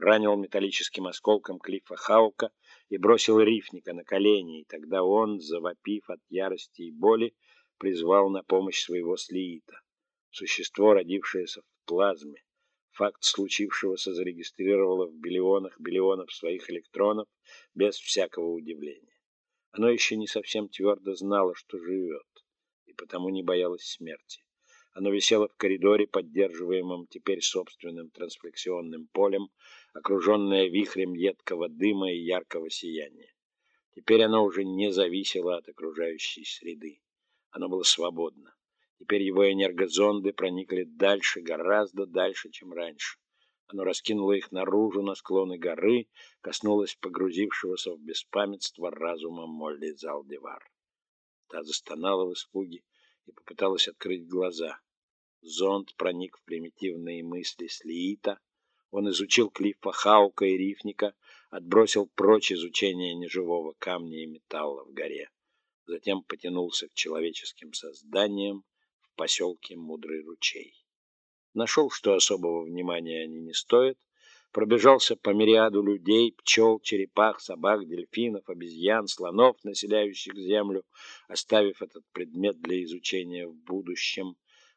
ранил металлическим осколком Клиффа Хаука и бросил рифника на колени, и тогда он, завопив от ярости и боли, призвал на помощь своего слиита. Существо, родившееся в плазме, факт случившегося зарегистрировало в биллионах биллионов своих электронов без всякого удивления. Оно еще не совсем твердо знало, что живет, и потому не боялось смерти. Оно висело в коридоре, поддерживаемом теперь собственным трансфлексионным полем, окруженное вихрем едкого дыма и яркого сияния. Теперь оно уже не зависело от окружающей среды. Оно было свободно. Теперь его энергозонды проникли дальше, гораздо дальше, чем раньше. Оно раскинуло их наружу на склоны горы, коснулось погрузившегося в беспамятство разума Молли Залдевар. Та застонала в испуге и попыталась открыть глаза. Зонд проник в примитивные мысли Слиита. Он изучил Клиффа Хаука и Рифника, отбросил прочь изучение неживого камня и металла в горе. Затем потянулся к человеческим созданиям в поселке Мудрый ручей. Нашел, что особого внимания они не стоят, пробежался по мириаду людей, пчел, черепах, собак, дельфинов, обезьян, слонов, населяющих землю, оставив этот предмет для изучения в будущем,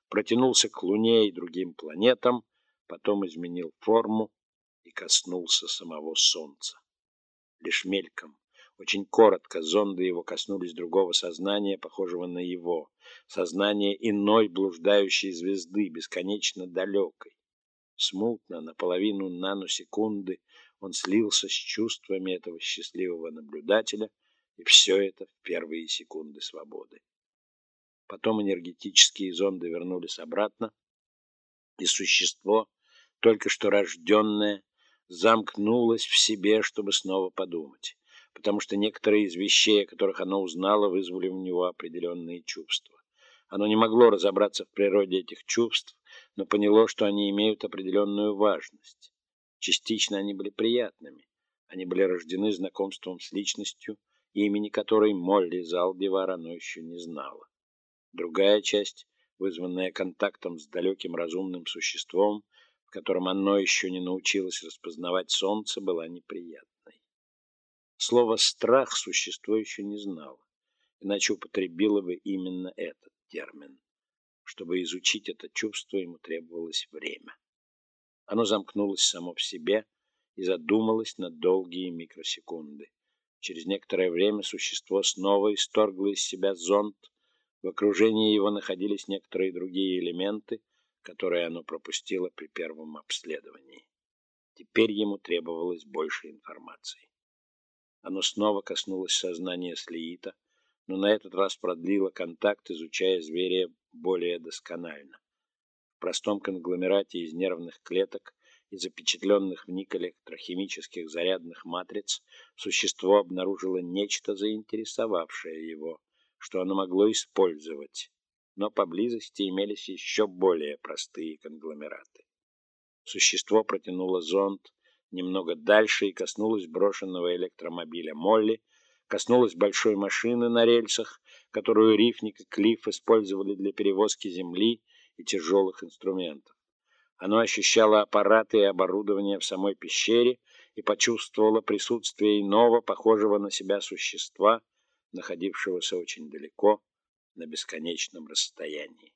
протянулся к Луне и другим планетам, потом изменил форму и коснулся самого Солнца. Лишь мельком, очень коротко зонды его коснулись другого сознания, похожего на его, сознания иной блуждающей звезды, бесконечно далекой. Смутно, наполовину наносекунды, он слился с чувствами этого счастливого наблюдателя, и все это в первые секунды свободы. Потом энергетические зонды вернулись обратно, и существо, только что рожденное, замкнулось в себе, чтобы снова подумать, потому что некоторые из вещей, о которых оно узнало, вызвали у него определенные чувства. Оно не могло разобраться в природе этих чувств, но поняло, что они имеют определенную важность. Частично они были приятными. Они были рождены знакомством с личностью, имени которой Молли Залдивар оно еще не знало. Другая часть, вызванная контактом с далеким разумным существом, в котором оно еще не научилось распознавать солнце, была неприятной. Слово «страх» существо еще не знало, иначе употребило бы именно этот термин. Чтобы изучить это чувство, ему требовалось время. Оно замкнулось само в себе и задумалось на долгие микросекунды. Через некоторое время существо снова исторгло из себя зонд. В окружении его находились некоторые другие элементы, которые оно пропустило при первом обследовании. Теперь ему требовалось больше информации. Оно снова коснулось сознания Слиита, но на этот раз продлила контакт, изучая зверя более досконально. В простом конгломерате из нервных клеток и запечатленных в них электрохимических зарядных матриц существо обнаружило нечто, заинтересовавшее его, что оно могло использовать, но поблизости имелись еще более простые конгломераты. Существо протянуло зонд немного дальше и коснулось брошенного электромобиля Молли, коснулась большой машины на рельсах, которую Рифник и Клифф использовали для перевозки земли и тяжелых инструментов. Оно ощущало аппараты и оборудование в самой пещере и почувствовало присутствие иного, похожего на себя существа, находившегося очень далеко, на бесконечном расстоянии.